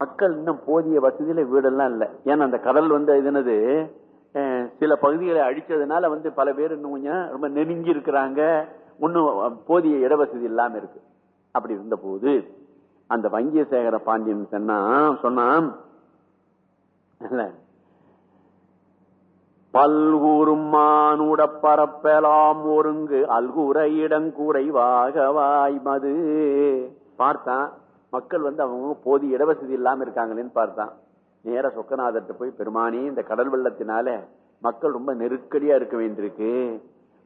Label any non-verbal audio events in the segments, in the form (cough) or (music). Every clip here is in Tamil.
மக்கள் இன்னும் போதிய வசதியில வீடெல்லாம் இல்லை. ஏன்னா அந்த கடல் வந்து இதுனது சில பகுதிகளை அழிச்சதுனால வந்து பல பேர் இன்னும் கொஞ்சம் ரொம்ப நெருங்கி இருக்கிறாங்க. இன்னும் போதிய இடவசதி இல்லாம இருக்கு. அப்படி இருந்த போது அந்த வங்கியசேகர பாண்டியன் சொன்னா சொன்னான் இல்ல, பல்கூறும் மானுட பரப்பலாம் ஒருங்கு அல்குற இடங்குறைவாக வாய்மது பார்த்தான் மக்கள் வந்து அவங்க போதிய இடவசதி இல்லாமல் இருக்காங்களேன்னு பார்த்தான். நேர சொக்கநாதர்கிட்ட போய் பெருமானி இந்த கடல் வெள்ளத்தினால மக்கள் ரொம்ப நெருக்கடியா இருக்க வேண்டியிருக்கு.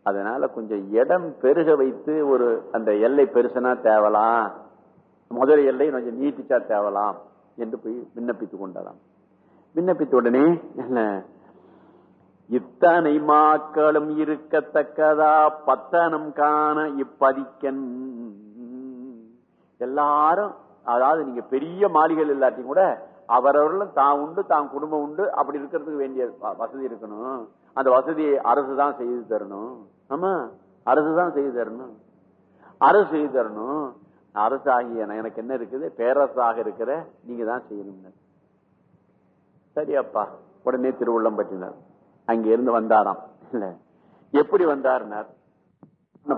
அதனால கொஞ்சம் இடம் பெருக வைத்து ஒரு அந்த எல்லை பெருசனா தேவலாம். முதல் எல்லை கொஞ்சம் நீட்டிச்சா தேவலாம் என்று போய் விண்ணப்பித்து கொண்டாராம். விண்ணப்பித்த உடனே என்ன இத்தனை மாக்களும் இருக்கத்தக்கதா? பத்தனம் காண இப்பதிக்கன். எல்லாரும் அதாவது நீங்க பெரிய மாளிகைகள் இல்லாட்டியும் கூட அவரவர்களும் தான் உண்டு தான் குடும்பம் உண்டு. அப்படி இருக்கிறதுக்கு வேண்டிய வசதி இருக்கணும். அந்த வசதியை அரசு தான் செய்து தரணும். ஆமா. அரசு தான் செய்து தரணும். அரசு செய்து தரணும். அரசு ஆகிய எனக்கு என்ன இருக்குது? பேரரசாக இருக்கிற நீங்க தான் செய்யணும் சரி அப்பா உடனே திருவுள்ளம் பற்றினார். அங்க இருந்து வந்தாராம். இல்ல. எப்படி வந்தார்னார்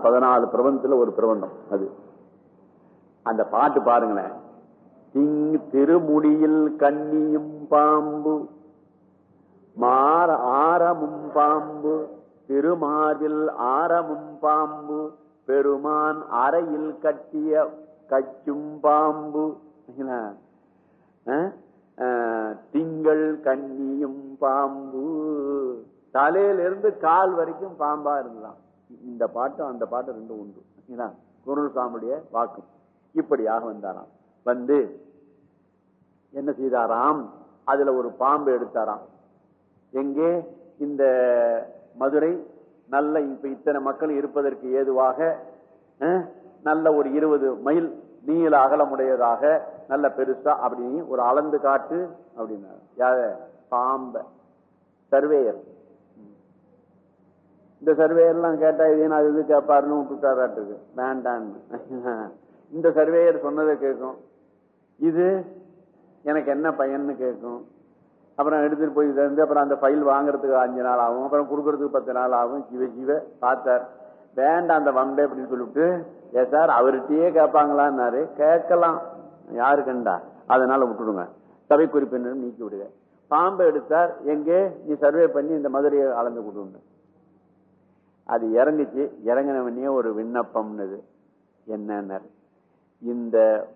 பதினாலு பிரபந்தத்துல ஒரு பிரபந்தம் அது. அந்த பாட்டு பாருங்களேன். திங் திருமுடியில் கன்னியும் பாம்பு மாற ஆரமும் பாம்பு திருமார்பில் ஆரமும் பாம்பு பெருமான் அறையில் கட்டிய கச்சும் பாம்பு திங்கள் கன்னியும் பாம்பு. தலையிலிருந்து கால் வரைக்கும் பாம்பா இருந்தான். இந்த பாட்டும் அந்த பாட்டும் ரெண்டும் உண்டு. குரல் குருள் சாமியுடைய வாக்கும் இப்படியாக வந்தாராம் வந்து என்ன செய்தாராம்? அதுல ஒரு பாம்பு எடுத்தாராம். எங்கே? இந்த மதுரை. நல்ல இப்ப இத்தனை மக்கள் இருப்பதற்கு ஏதுவாக நல்ல ஒரு இருபது மைல் நீள அகலமுடையதாக நல்ல பெருசா அப்படி ஒரு அளந்து காட்டு அப்படின்னா யார? பாம்ப. சர்வேயர். இந்த சர்வேயர் எல்லாம் கேட்டா இதே நான் அது இது கேட்பாருன்னு விட்டுட்டாராட்டு வேண்டான்னு. இந்த சர்வேயர் சொன்னதை கேட்கும். இது எனக்கு என்ன பயன்னு கேட்கும். அப்புறம் எடுத்துட்டு போய் தந்து அப்புறம் அந்த ஃபைல் வாங்குறதுக்கு அஞ்சு நாள் ஆகும். அப்புறம் கொடுக்கறதுக்கு பத்து நாள் ஆகும். ஜீவ ஜீவ பார்த்தார். வேண்டாம் அந்த வம்பே அப்படின்னு சொல்லிவிட்டு ஏ சார் அவர்கிட்டயே கேட்பாங்களான்னாரு. கேட்கலாம். யாரு கண்டா? அதனால விட்டுடுங்க. சபை குறிப்பினர் நீக்கி விடுங்க. பாம்பை எடுத்தார். எங்கே? நீ சர்வே பண்ணி இந்த மதுரையை அளந்து கொடுங்க அது இறங்குச்சு. இறங்கினவனே ஒரு விண்ணப்பம்னுது. என்னன்னாரு? இந்த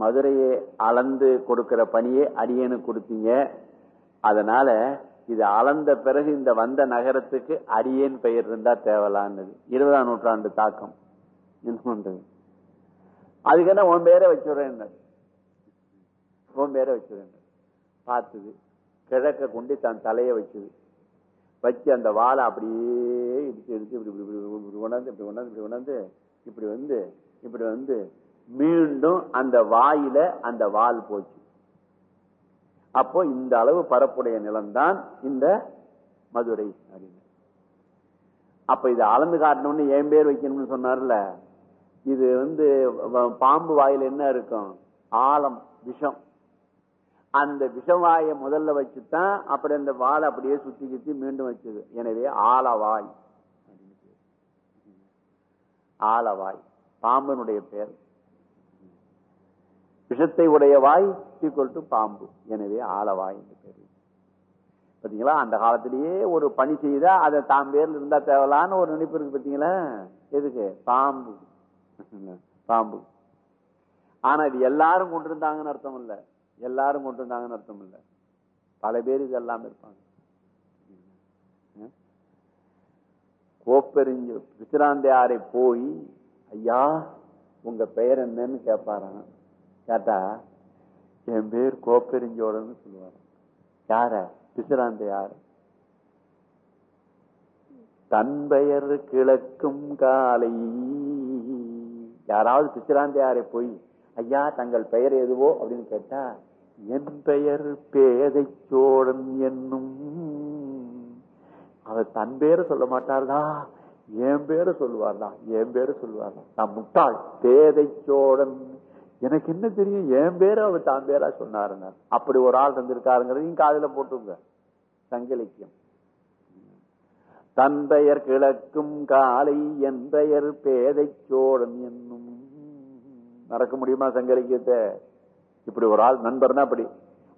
மதுரையை அளந்து கொடுக்கிற பணியை அடியனுக்கு கொடுத்தீங்க. அதனால இது அளந்த பிறகு இந்த வந்த நகரத்துக்கு அடியேன் பெயர் இருந்தா தேவலான்னு இருபதாம் நூற்றாண்டு தாக்கம். என்ன பண்றது? அதுக்கு என்ன உன் பேரை வச்சுடுறேன் உன் பேரை வச்சுடுறேன் பார்த்தது. கிழக்க கொண்டு தன் தலையை வச்சது. வச்சு அந்த வாழை அப்படியே இடிச்சு இடிச்சு இப்படி இப்படி இப்படி இப்படி கொண்டாந்து இப்படி கொண்டாந்து இப்படி கொண்டாந்து இப்படி வந்து இப்படி வந்து மீண்டும் அந்த வாயில அந்த வால் போச்சு. அப்போ இந்த அளவு பரப்புடைய நிலம்தான் இந்த மதுரை அப்படின்னு. அப்ப இதை அளந்து காட்டணும்னு என் பேர் வைக்கணும்னு சொன்னார்ல. இது வந்து வ- பாம்பு வாயில் என்ன இருக்கும்? ஆழம் விஷம். அந்த விஷவாயை முதல்ல வச்சுதான் அப்படி அந்த வாழை அப்படியே சுத்தி சுத்தி மீண்டும் வச்சது. எனவே ஆலவாய் ஆலவாய் பாம்பனுடைய பெயர் விஷத்தை உடைய வாய் ஈக்குவல் டு பாம்பு. எனவே ஆலவாய் என்று பேர். பார்த்தீங்களா அந்த காலத்திலேயே ஒரு பணி செய்தா அதை தாம் பேரில் இருந்தா தேவலான்னு ஒரு நினைப்பு இருக்கு பார்த்தீங்களா எதுக்கு? பாம்பு. (laughs) பாம்பு. ஆனா இது எல்லாரும் கொண்டிருந்தாங்கன்னு அர்த்தம் இல்லை. எல்லாரும் கொண்டிருந்தாங்கன்னு அர்த்தம் இல்லை. பல பேர் இது எல்லாமே இருப்பாங்க கோப்பெறிஞ்சு விசிராந்தையாரை போய் ஐயா உங்க பெயர் என்னன்னு கேட்பாரான் கேட்டா என் பேர் கோப்பெருஞ்சோடன்னு சொல்லுவார். யார? பிசிராந்தையார் தன் பெயர் கிழக்கும் காலை. யாராவது பிசுராந்தையாரை போய் ஐயா தங்கள் பெயர் எதுவோ அப்படின்னு கேட்டா என் பெயர் பேதை சோழன் என்னும். அவர் தன் பேரை சொல்ல மாட்டார்தா? என் பேரை சொல்லுவார்தான் என் பேரை சொல்லுவார்தான் நான் முட்டாள் பேதை சோழன் எனக்கு என்ன தெரியும்? என் பேரை அவர் தான் பேரா சொன்னாருங்க. அப்படி ஒரு ஆள் இருந்திருக்காருங்கிறதையும் காதல போட்டுங்க சங்கலிக்கும். தன் பெயர் கிழக்கும் காலை என் பெயர் பேதை சோழன் என்னும். நடக்க முடியுமா சங்கலிக்கத்தை? இப்படி ஒரு ஆள் நண்பர்னா அப்படி.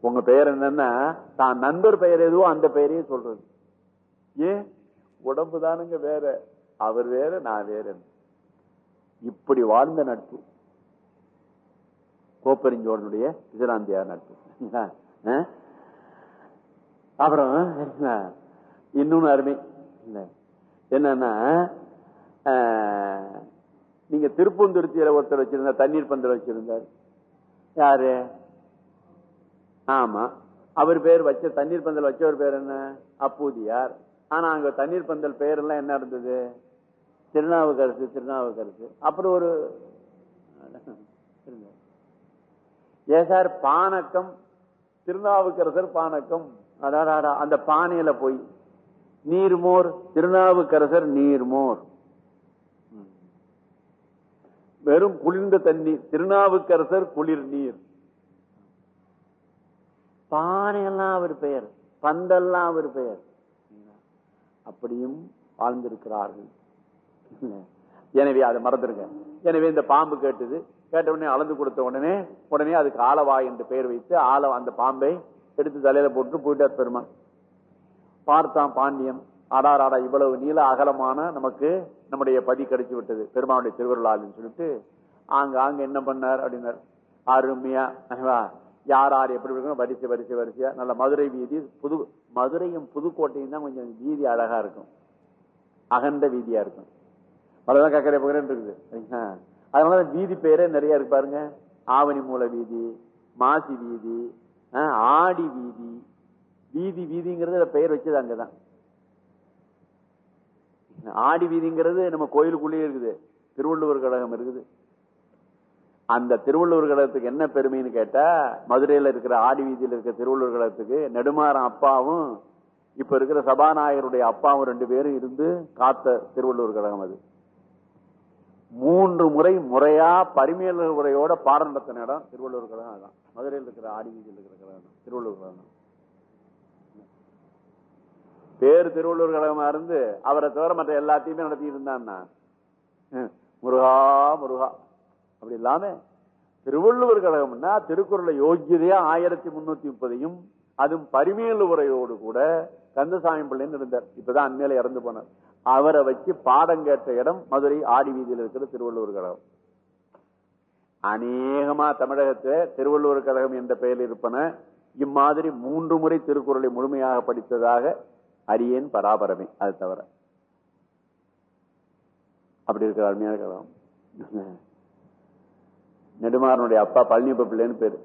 உங்க பெயர் என்னன்னா தான் நண்பர் பெயர் எதுவோ அந்த பெயரையும் சொல்றது. ஏன்? உடம்பு தானுங்க வேற. அவர் வேற நான் வேற இப்படி வாழ்ந்த நட்பு. கோப்பெருஞ்சோழனுடைய விஜயராந்தியார் நட்பு அப்புறம் இன்னொன்னு அருமை. என்னன்னா நீங்க திருப்பூந்துருத்தியில ஒருத்தர் வச்சிருந்த தண்ணீர் பந்தல் வச்சிருந்தார். யாரு? ஆமா. அவர் பேர் வச்ச தண்ணீர் பந்தல் வச்சவர் பேர் என்ன? அப்பூதியார். ஆனா அங்க தண்ணீர் பந்தல் பெயர் எல்லாம் என்ன இருந்தது? திருநாவுக்கரசு திருநாவுக்கரசு. அப்புறம் ஒரு ஏசார் பானக்கம். திருநாவுக்கரசர் பானக்கம். அடாடாடா அந்த பானையில போய் நீர்மோர் திருநாவுக்கரசர் நீர்மோர் வெறும் குளிர்ந்த தண்ணீர் திருநாவுக்கரசர் குளிர் நீர். பானையெல்லாம் அவர் பெயர் பந்தெல்லாம் அவர் பெயர். அப்படியும் வாழ்ந்திருக்கிறார்கள். (laughs) எனவே அதை மறந்துருங்க எனவே இந்த பாம்பு கேட்டது கேட்ட உடனே அளந்து கொடுத்த உடனே உடனே அதுக்கு ஆலவா என்று பெயர் வைத்து ஆல அந்த பாம்பை எடுத்து தலையில போட்டு போயிட்டார் பெருமான் பார்த்தான் பாண்டியன். ஆடார் ராடா இவ்வளவு நீள அகலமான நமக்கு நம்முடைய பதி கிடைச்சு விட்டது. பெருமானுடைய திருவருளாள்னு சொல்லிட்டு ஆங்க ஆங்க என்ன பண்ணார் அப்படின்னார். அருமையா யார் யார் எப்படி இருக்கணும்? வரிசை வரிசை வரிசையா. நல்ல மதுரை வீதி புது மதுரையும் புதுக்கோட்டையும் தான் கொஞ்சம் வீதி அழகா இருக்கும். அகண்ட வீதியா இருக்கும். அவ்வளவுதான் கக்கரை பக்கரன் இருக்குது. சரிங்களா? அதனால வீதி பேரே நிறைய இருக்கு பாருங்க. ஆவணி மூல வீதி மாசி வீதி ஆடி வீதி. வீதி வீதிங்கிறது பெயர் வச்சது அங்கதான். ஆடி வீதிங்கிறது நம்ம கோயிலுக்குள்ளேயே இருக்குது. திருவள்ளுவர் கழகம் இருக்குது. அந்த திருவள்ளுவர் கழகத்துக்கு என்ன பெருமைன்னு கேட்டா மதுரையில இருக்கிற ஆடி வீதியில் இருக்கிற திருவள்ளுவர் கழகத்துக்கு நெடுமாறன் அப்பாவும் இப்ப இருக்கிற சபாநாயகருடைய அப்பாவும் ரெண்டு பேரும் இருந்து காத்த திருவள்ளுவர் கழகம் அது. மூன்று முறை முறையா பரிமையாளர் உரையோட பாடம் நடத்தின இடம் திருவள்ளுவர் கழகம் அதான். மதுரையில் இருக்கிற ஆடிவீதியில் இருக்கிற கழகம் திருவள்ளுவர் கழகம் பேர் திருவள்ளுவர் கழகமா இருந்து அவரை தவிர மற்ற எல்லாத்தையுமே நடத்திட்டு இருந்தான்னா? ஹம், முருகா முருகா. அப்படி இல்லாம திருவள்ளுவர் கழகம்னா திருக்குறளை யோகியதையா ஆயிரத்தி முன்னூத்தி முப்பதையும் அதுவும் பரிமையல் உரையோடு கூட கந்தசாமி பிள்ளைன்னு இருந்தார். இப்பதான் அண்மையில இறந்து போனார். அவரை வச்சு பாடம் கேட்ட இடம் மதுரை ஆடி வீதியில் இருக்கிற திருவள்ளுவர் கழகம். அநேகமா தமிழகத்துல திருவள்ளுவர் கழகம் என்ற பெயரில் இருப்பன இம்மாதிரி மூன்று முறை திருக்குறளை முழுமையாக படித்ததாக அரியேன் பராபரமே. அது தவிர. அப்படி இருக்கிற அருமையான கழகம். நெடுமாறனுடைய அப்பா பழனிப்ப பிள்ளைன்னு பேரு.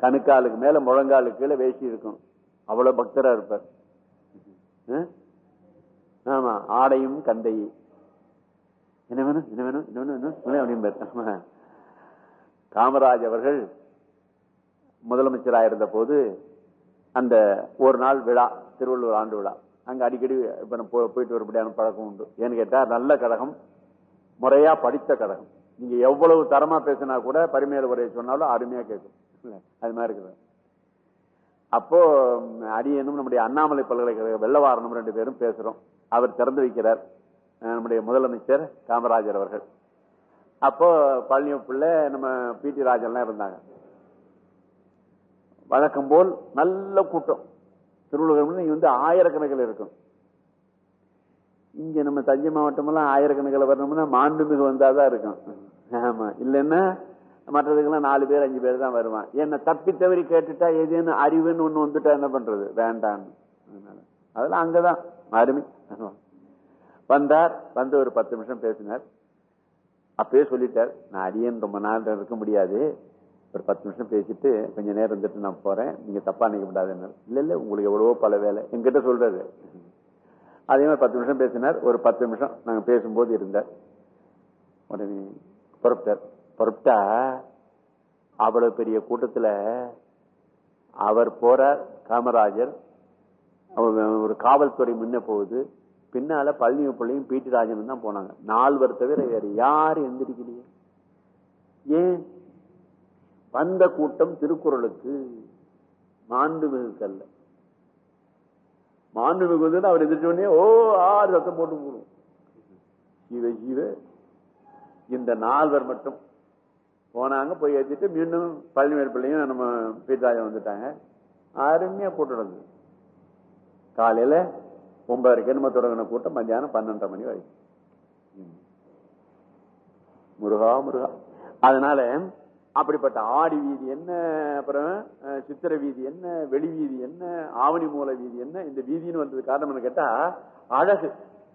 கணுக்காலுக்கு மேல முழங்காலுக்கு கீழே வேஷ்டி இருக்கும். அவ்வளவு பக்தரா இருப்பார். ஆமா ஆடையும் கந்தையும் என்ன வேணும்? என்ன வேணும்? என்ன வேணும்? அப்படின்னு ஆமா. காமராஜ் அவர்கள் முதலமைச்சராக இருந்த போது அந்த ஒரு நாள் விழா திருவள்ளுவர் ஆண்டு விழா அங்க அடிக்கடி இப்ப போயிட்டு வரும்படியான பழக்கம் உண்டு. ஏன்னு கேட்டா நல்ல கழகம் முறையா படித்த கழகம். நீங்க எவ்வளவு தரமா பேசினா கூட பரிமையில உரையை சொன்னாலும் அருமையா கேட்கும். அது மாதிரி இருக்குது. அப்போ ம், அடியனும் நம்முடைய அண்ணாமலை பல்கலைக்கழக வெள்ளவாரனும் ரெண்டு பேரும் பேசுறோம். அவர் திறந்து வைக்கிறார். நம்முடைய முதலமைச்சர் காமராஜர் அவர்கள். அப்போ பழனி பிள்ளை நம்ம பி டி ராஜன்லாம் இருந்தாங்க. வழக்கம் போல் நல்ல கூட்டம். திருவள்ளுவர் இங்க வந்து ஆயிரக்கணக்கில் இருக்கும். இங்க நம்ம தஞ்சை மாவட்டம் எல்லாம் ஆயிரக்கணக்கில் வரணும்னா மாண்புமிகு வந்தாதான் இருக்கும். ஆமா. இல்லைன்னா மற்றதுக்கெல்லாம் நாலு பேர் அஞ்சு பேர் தான் வருவான். என்ன தப்பி தவறி கேட்டுட்டா ஏதேன்னு அறிவுன்னு ஒண்ணு வந்துட்டா என்ன பண்றது? வேண்டான்னு. அதனால அதெல்லாம் அங்கதான். அருமை. வந்தார் வந்து ஒரு பத்து நிமிஷம் பேசினார். அப்பயே சொல்லிட்டார் நான் அரியன் ரொம்ப நாள் இருக்க முடியாது. ஒரு பத்து நிமிஷம் பேசிட்டு கொஞ்ச நேரம் இருந்துட்டு நான் போறேன். நீங்க தப்பா நினைக்க கூடாதுன்னு இல்ல இல்ல உங்களுக்கு எவ்வளவோ பல வேலை. எங்கிட்ட சொல்றாரு. அதே மாதிரி பத்து நிமிஷம் பேசினார். ஒரு பத்து நிமிஷம் நாங்க பேசும்போது இருந்தார். உடனே புறப்பட்டார். புறப்பட்டா அவ்வளவு பெரிய கூட்டத்துல அவர் போறார் காமராஜர் ஒரு காவல்துறை முன்ன போகுது. பின்னால பழனி பிள்ளையும் பீட்டி ராஜனும் தான் போனாங்க. நால்வர் தவிர வேற யாரு எந்திரிக்கலையே? ஏன்? வந்த கூட்டம் திருக்குறளுக்கு மாண்புமிகு கல்ல மாண்புமிகு வந்து அவர் எதிர்த்து உடனே ஓ ஆறு சத்தம் போட்டு போடும் ஜீவ ஜீவ இந்த நால்வர் மட்டும் போனாங்க. போய் ஏற்றிட்டு மீண்டும் பழனிவேல் பிள்ளையும் நம்ம பீட்டாயம் வந்துட்டாங்க. அருமையா போட்டு நடந்தது. காலையில ஒன்பதரைக்கு என்னமோ தொடங்கின கூட்டம் மத்தியானம் பன்னெண்டரை மணி வரைக்கும் ம். முருகா முருகா அதனால அப்படிப்பட்ட ஆடி வீதி என்ன அப்புறம் சித்திர சித்திரை வீதி என்ன வெளி வீதி என்ன ஆவணி மூல வீதி என்ன இந்த வீதின்னு வந்தது காரணம் கேட்டா அழகு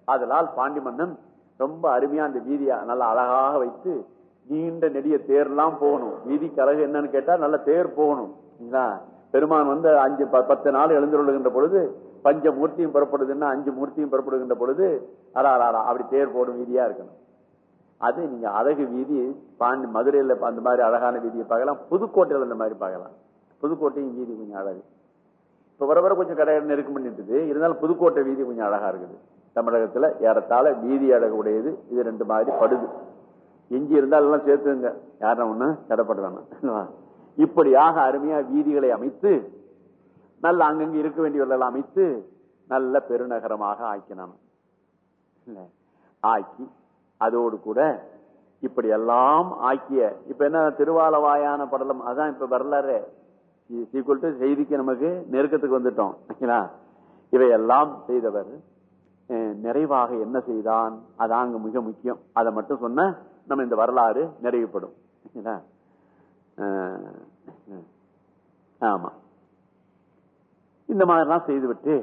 அதனால் பாண்டி மன்னன் ரொம்ப அருமையா அந்த வீதியை நல்லா அழகாக வைத்து நீண்ட நெடிய தேர்லாம் போகணும் வீதிக்கு அழகு என்னன்னு கேட்டா நல்ல தேர் போகணும் சரிங்களா? பெருமான் வந்து அஞ்சு ப- பத்து நாள் எழுந்துருகின்ற பொழுது பஞ்ச மூர்த்தியும் புறப்படுதுன்னா அஞ்சு மூர்த்தியும் புறப்படுகின்ற பொழுது அடா அடா அப்படி தேர் போடும் வீதியா இருக்கணும். அது நீங்க அழகு வீதி பாண்டி மதுரையில் அந்த மாதிரி அழகான வீதியை பார்க்கலாம். புதுக்கோட்டையில் இந்த மாதிரி பார்க்கலாம். புதுக்கோட்டையும் வீதி கொஞ்சம் அழகு. இப்போ வர வர கொஞ்சம் கடை நெருக்கம் பண்ணிட்டுது. இருந்தாலும் புதுக்கோட்டை வீதி கொஞ்சம் அழகா இருக்குது. தமிழகத்தில் ஏறத்தாழ வீதி அழகு உடையது இது ரெண்டு மாதிரி படுது. எஞ்சி இருந்தால் எல்லாம் சேர்த்துங்க யாரும் ஒன்று தடைப்பட வேணாம் (laughs) இப்படியாக அருமையா வீதிகளை அமைத்து நல்ல அங்கங்கு இருக்க வேண்டியவர்கள் அமைத்து நல்ல பெருநகரமாக ஆக்கினான். ஆக்கி அதோடு கூட இப்படி எல்லாம் ஆக்கிய இப்ப என்ன திருவாலவாயான படலம் அதான் இப்ப வரலாறு. சீக்குவல் டு செய்திக்கு நமக்கு நெருக்கத்துக்கு வந்துட்டோம் ஓகேங்களா? இவையெல்லாம் செய்தவர் நிறைவாக என்ன செய்தான்? அதான் அங்க மிக முக்கியம். அதை மட்டும் சொன்ன நம்ம இந்த வரலாறு நிறைவுபடும் ஆமா. இந்த மாதிரிலாம் செய்துவிட்டு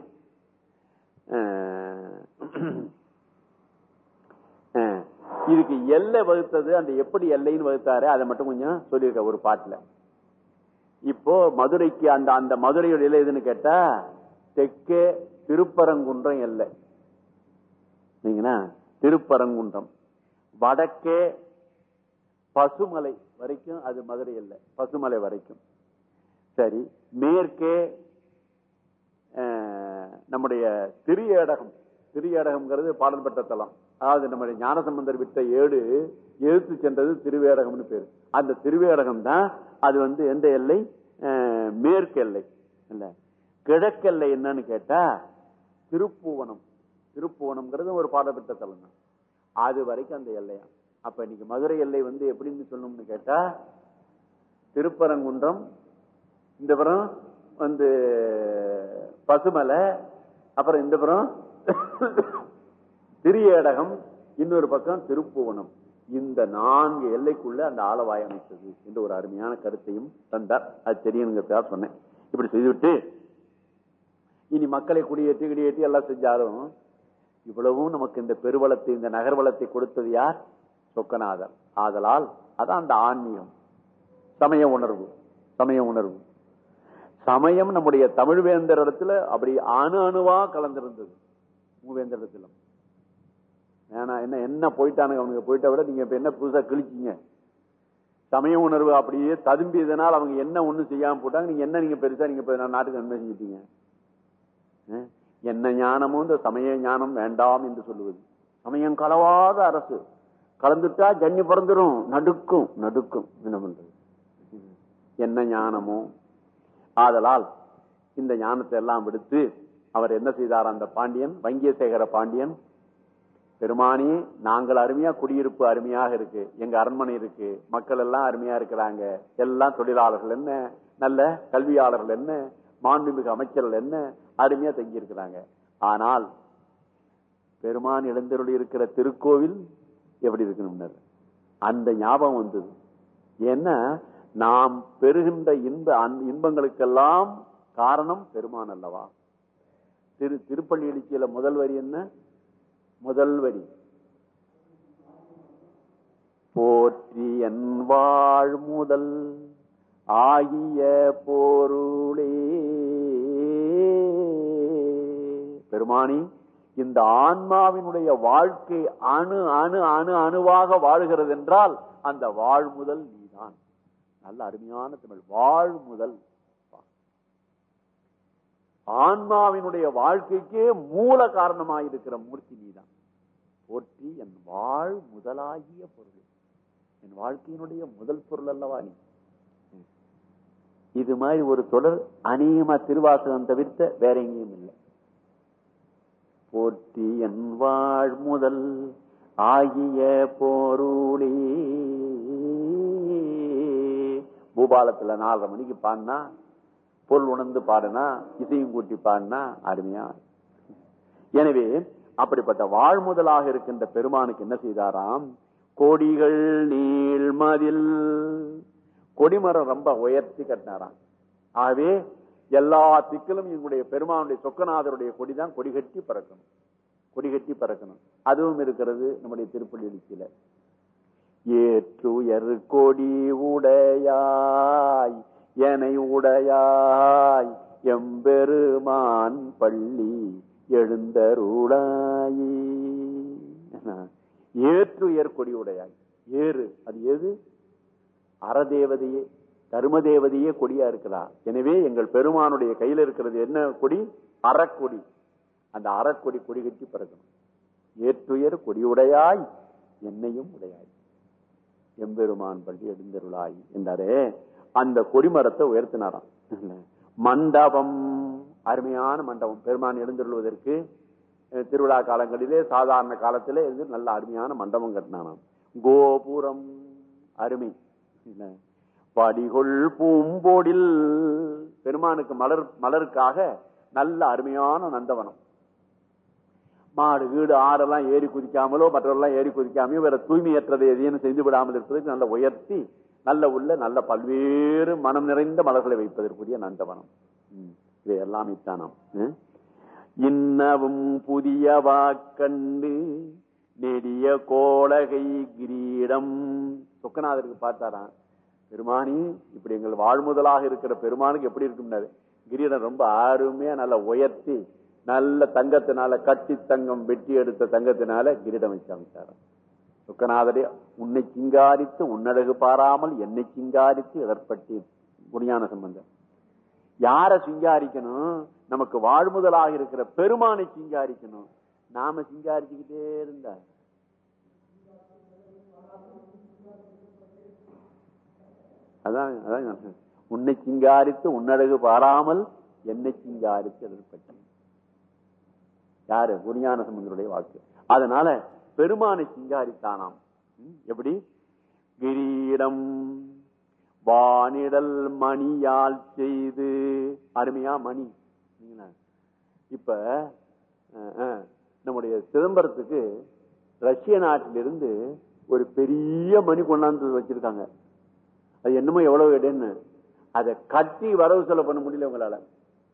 இதுக்கு எல்லை வகுத்தது அந்த எப்படி எல்லைன்னு வகுத்தாரு அதை மட்டும் கொஞ்சம் சொல்லியிருக்க ஒரு பாட்டுல. இப்போ மதுரைக்கு அந்த அந்த மதுரையோட எல்லை எதுன்னு கேட்டா தெற்கே திருப்பரங்குன்றம் எல்லை. சரிங்களா? திருப்பரங்குன்றம். வடக்கே பசுமலை வரைக்கும் அது மதுரை இல்லை பசுமலை வரைக்கும். சரி மேற்கே நம்முடைய திரியடகம். திரியடகம்ங்கிறது பாடல் பெற்ற தலம். அதாவது நம்முடைய ஞானசம்பந்தர் விட்ட ஏடு எழுத்து சென்றது திருவேடகம்னு பேரு. அந்த திருவேடகம் தான் அது வந்து எந்த எல்லை? மேற்கு எல்லை. இல்ல. கிழக்கெல்லை என்னன்னு கேட்டா திருப்புவனம். திருப்புவனம்ங்கிறது ஒரு பாடல் பெற்ற தலம் தான் அது வரைக்கும் அந்த எல்லையா? அப்ப இன்னைக்கு மதுரை எல்லை வந்து எப்படின்னு சொல்லணும்னு கேட்டா திருப்பரங்குன்றம் இந்த புறம் வந்து பசுமலை அப்புறம் இந்த புறம் திரியேடகம் இன்னொரு பக்கம் திருப்புவனம். இந்த நான்கு எல்லைக்குள்ள அந்த ஆளவாய் அமைத்தது என்று ஒரு அருமையான கருத்தையும் தந்தார். அது தெரியணுங்கிறதா சொன்னேன். இப்படி செய்துவிட்டு இனி மக்களை குடியேற்றி குடியேற்றி எல்லாம் செஞ்சாலும் இவ்வளவும் நமக்கு இந்த பெருவளத்தை இந்த நகர்வளத்தை கொடுத்தது யார்? சொக்கநாதர். ஆதலால் அதான் அந்த ஆன்மீகம். சமய உணர்வு. சமய உணர்வு. சமயம் நம்முடைய தமிழ் வேந்தர் இடத்துல அப்படி அணு அணுவா கலந்திருந்தது. மூவேந்தர் இடத்துல ஏன்னா என்ன என்ன போயிட்டானுங்க அவனுக்கு போயிட்ட விட நீங்க இப்ப என்ன புதுசா கிழிச்சீங்க? சமய உணர்வு அப்படியே ததும்பியதனால் அவங்க என்ன ஒண்ணும் செய்யாம போட்டாங்க? நீங்க என்ன நீங்க பெருசா நீங்க நாட்டுக்கு நன்மை செஞ்சிட்டீங்க? என்ன ஞானமும் இந்த சமய ஞானம் வேண்டாம் என்று சொல்லுவது. சமயம் கலவாத அரசு. கலந்துட்டா ஜன்னி பிறந்துடும் நடுக்கும். நடுக்கும். என்ன பண்றது? என்ன ஞானமும் ஆதலால் இந்த ஞானத்தை எல்லாம் விடுத்து அவர் என்ன செய்தார்? அந்த பாண்டியன் வங்கியசேகர பாண்டியன் பெருமானி நாங்கள் அருமையா குடியிருப்பு அருமையாக இருக்கு. எங்க அரண்மனை இருக்கு. மக்கள் எல்லாம் அருமையா இருக்கிறாங்க. எல்லாம் தொழிலாளர்கள் என்ன? நல்ல கல்வியாளர்கள் என்ன? மாண்புமிகு அமைச்சர்கள் என்ன? அருமையா தங்கி இருக்கிறாங்க ஆனால் பெருமான் இழந்தருளி இருக்கிற திருக்கோவில் எப்படி இருக்கணும்னர் அந்த ஞாபகம் வந்தது. ஏன்னா நாம் பெறுகின்ற இன்ப இன்பங்களுக்கெல்லாம் காரணம் பெருமான் அல்லவா? திரு திருப்பள்ளி எழுச்சியில முதல் வரி என்ன? முதல் வரி. போற்றி என் வாழ் முதல் ஆகிய போருளே. பெருமானி இந்த ஆன்மாவினுடைய வாழ்க்கை அணு அணு அணு அணுவாக வாழுகிறது என்றால் அந்த வாழ் முதல் நல்ல அருமையான தமிழ். வாழ் முதல் ஆன்மாவினுடைய வாழ்க்கைக்கே மூல காரணமாயிருக்கிற மூர்த்தி நீதான். போற்றி என் வாழ் முதலாகிய பொருள். என் வாழ்க்கையினுடைய முதல் பொருள் அல்லவா நீ? இது மாதிரி ஒரு தொடர் அநேகமா திருவாசகம் தவிர்த்த வேற எங்கேயும் இல்லை. போற்றி என் வாழ் முதல் ஆகிய போருளே. பூபாலத்துல நாலரை மணிக்கு பாடினா பொருள் உணர்ந்து பாடுனா இசையும் கூட்டி பாடினா அருமையா. எனவே அப்படிப்பட்ட வாழ்முதலாக இருக்கின்ற பெருமானுக்கு என்ன செய்தாராம்? கொடிகள் நீள்மதில் கொடிமரம் ரொம்ப உயர்த்தி கட்டினாராம். ஆகவே எல்லா திக்கிலும் எங்களுடைய பெருமானுடைய சொக்கநாதருடைய கொடிதான் கொடி கட்டி பறக்கணும். கொடி கட்டி பறக்கணும். அதுவும் இருக்கிறது நம்முடைய திருப்பள்ளி எழுச்சியில ஏற்றுயர் கொடி உடையாய் என உடையாய் எம்பெருமான் பள்ளி எழுந்தருளாயி. ஏற்றுயர் கொடி உடையாய். ஏறு அது எது? அறதேவதையே தருமதேவதையே கொடியா இருக்கிறார் எனவே எங்கள் பெருமானுடைய கையில் இருக்கிறது என்ன கொடி? அறக்கொடி. அந்த அறக்கொடி கொடி கட்டி பறக்கணும். ஏற்றுயர் கொடியுடையாய் என்னையும் உடையாய். எம்பெருமான் பள்ளி எழுந்தருளாய் என்றாரே. அந்த கொடிமரத்தை உயர்த்தினாராம். மண்டபம் அருமையான மண்டபம். பெருமான் எழுந்தருள்வதற்கு திருவிழா காலங்களிலே சாதாரண காலத்திலே இருந்து நல்ல அருமையான மண்டபம் கட்டினானாம் கோபுரம் அருமை. படிகொள் பூம்போடில் பெருமானுக்கு மலர் மலருக்காக நல்ல அருமையான நந்தவனம். மாடு வீடு ஆறெல்லாம் ஏறி குதிக்காமலோ மற்றவரெல்லாம் ஏறி குதிக்காமையோ வேற தூய்மையற்றதை எதையும் செய்து விடாமல் இருப்பதற்கு நல்ல உயர்த்தி நல்ல உள்ள நல்ல பல்வேறு மனம் நிறைந்த மலர்களை வைப்பதற்குரிய நந்தவனம். இவையெல்லாம் இத்தானம். இன்னவும் புதிய வாக்கண்டு நெடிய கோலகை கிரீடம். சொக்கநாதருக்கு பார்த்தாராம் பெருமானி இப்படி எங்கள் வாழ்முதலாக இருக்கிற பெருமானுக்கு எப்படி இருக்கும்னாரு? கிரீடம் ரொம்ப அருமையா நல்லா உயர்த்தி நல்ல தங்கத்தினால கட்டி தங்கம் வெட்டி எடுத்த தங்கத்தினால கிரீடம் வச்சு அமைச்சாராம் சுக்கநாதரே உன்னை சிங்காரித்து உன்னழகு பாராமல் என்னை சிங்காரித்து எதற்பட்டி குடியான சம்பந்தம். யார சிங்காரிக்கணும்? நமக்கு வாழ்முதலாக இருக்கிற பெருமானை சிங்காரிக்கணும். நாம சிங்காரிச்சுக்கிட்டே இருந்தா. அதான் அதான் உன்னை சிங்காரித்து உன்னழகு பாராமல் என்னை சிங்காரித்து எதிர்பட்டி யாரு? குருஞான சம்பந்தருடைய வாக்கு அதனால பெருமானை சிங்காரித்தானாம். எப்படி? கிரீடம் வானிடல் மணியால் செய்து. அருமையா மணி. இப்ப நம்முடைய சிதம்பரத்துக்கு ரஷ்ய நாட்டிலிருந்து ஒரு பெரிய மணி கொண்டாந்து வச்சிருக்காங்க. அது என்னமோ எவ்வளவு இடன்னு. அதை கட்டி வரவு செலவு பண்ண முடியல உங்களால.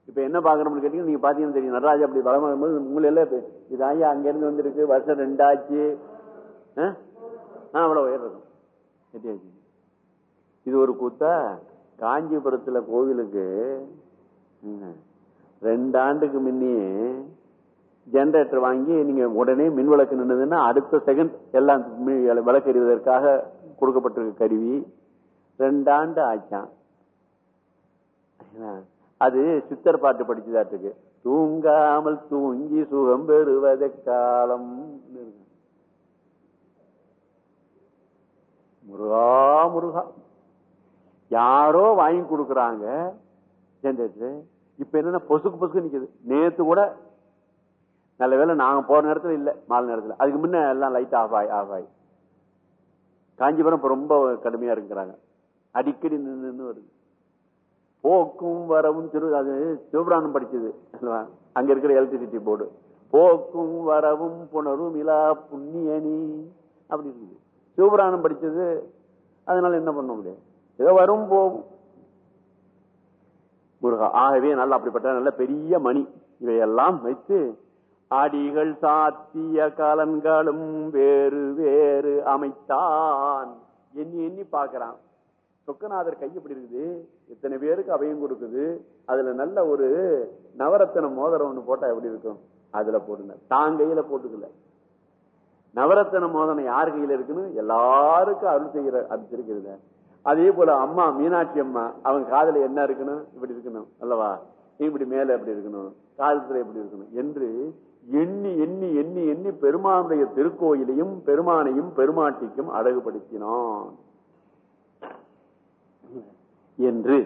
இப்ப என்ன பாக்கணும்னு கேட்டீங்க நீங்க பாத்தீங்கன்னா தெரியும். நடராஜா அப்படி வளம் வரும்போது உங்களை எல்லாம் இது ஐயா அங்க இருந்து வந்திருக்கு. வருஷம் ரெண்டாச்சு. அவ்வளவு உயர் இருக்கும். இது ஒரு கூத்தா? காஞ்சிபுரத்துல கோவிலுக்கு ரெண்டு ஆண்டுக்கு முன்னே ஜெனரேட்டர் வாங்கி நீங்க உடனே மின் விளக்கு நின்றுதுன்னா அடுத்த செகண்ட் எல்லாம் விளக்கு எறிவதற்காக கொடுக்கப்பட்டிருக்க கருவி. ரெண்டாண்டு ஆச்சான் அது சித்தர் பாட்டு படிச்சுதாட்டுக்கு. தூங்காமல் தூங்கி சுகம் பெறுவத காலம். முருகா முருகா. யாரோ வாங்கி கொடுக்கறாங்க. இப்ப என்னன்னா பொசுக்கு பொசுக்கு நிக்குது. நேத்து கூட நல்ல வேலை நாங்க போற நேரத்துல இல்ல மாலை நேரத்துல. அதுக்கு முன்ன எல்லாம் லைட் ஆஃப் ஆகி ஆஃப் ஆகி காஞ்சிபுரம் இப்ப ரொம்ப கடுமையா இருக்கிறாங்க. அடிக்கடி நின்று வருது. போக்கும் வரவும் திரு அது சிவபிராணம் படிச்சது அங்க இருக்கிற எலக்ட்ரிசிட்டி போர்டு போக்கும் வரவும் புணரும் இலா புண்ணியனி அப்படி இருக்குது. சிவபுராணம் படிச்சது அதனால என்ன பண்ண முடியாது ஏதோ வரும் போகும். முருகா ஆகவே நல்ல அப்படிப்பட்ட நல்ல பெரிய மணி. இவையெல்லாம் வைத்து அடிகள் சாத்திய கலன்களும் வேறு வேறு அமைத்தான். எண்ணி எண்ணி பாக்குறான் சொக்கநாதர் கை எப்படி இருக்குது? இத்தனை பேருக்கு அவையும் கொடுக்குது. அதுல நல்ல ஒரு நவரத்தன மோதிரம் ஒண்ணு போட்டா எப்படி இருக்கும்? அதுல போடுங்க. தான் கையில போட்டுக்கல. நவரத்தன மோதனம் யார் கையில இருக்குன்னு எல்லாருக்கும் அருள் செய்கிற அருள் அதே போல அம்மா மீனாட்சி அம்மா அவங்க காதல என்ன இருக்கணும் இப்படி இருக்கணும் அல்லவா? இப்படி மேல எப்படி இருக்கணும்? காலத்துல எப்படி இருக்கணும்? என்று எண்ணி எண்ணி எண்ணி எண்ணி பெருமானுடைய திருக்கோயிலையும் பெருமானையும் பெருமாட்டிக்கும் அழகுபடுத்தினான். என்று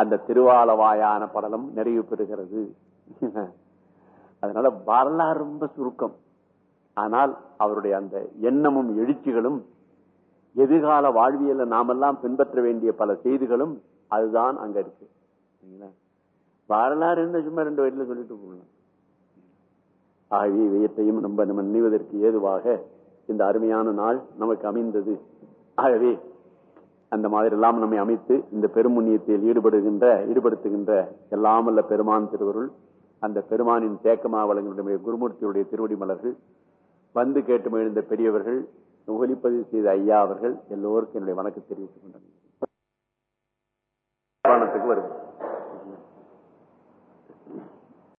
அந்த திருவாலவாயான படலம் நிறைவு பெறுகிறது. அதனால வரலாறு ரொம்ப சுருக்கம். ஆனால் அவருடைய அந்த எண்ணமும் எழுச்சிகளும் எதிர்கால வாழ்வியல நாமெல்லாம் பின்பற்ற வேண்டிய பல செய்திகளும் அதுதான் அங்க இருக்கு. வரலாறு சும்மா ரெண்டு வயதுல சொல்லிட்டு போகலாம். ஆகவே இவையத்தையும் நம்ம நம்ம நினைவதற்கு ஏதுவாக இந்த அருமையான நாள் நமக்கு அமைந்தது. ஆகவே அந்த மாதிரி எல்லாம் நம்மை அமைத்து இந்த பெருமுன்னியத்தில் ஈடுபடுகின்ற ஈடுபடுத்துகின்ற எல்லாமல்ல பெருமான் திருவருள் அந்த பெருமானின் தேக்கமா வழங்கினுடைய குருமூர்த்தியுடைய திருவடி மலர்கள் வந்து கேட்டு மகிழ்ந்த பெரியவர்கள் ஒலிப்பதிவு செய்த ஐயா அவர்கள் எல்லோருக்கும் என்னுடைய வணக்கம் தெரிவித்துக் கொண்டனர் வருகிறேன்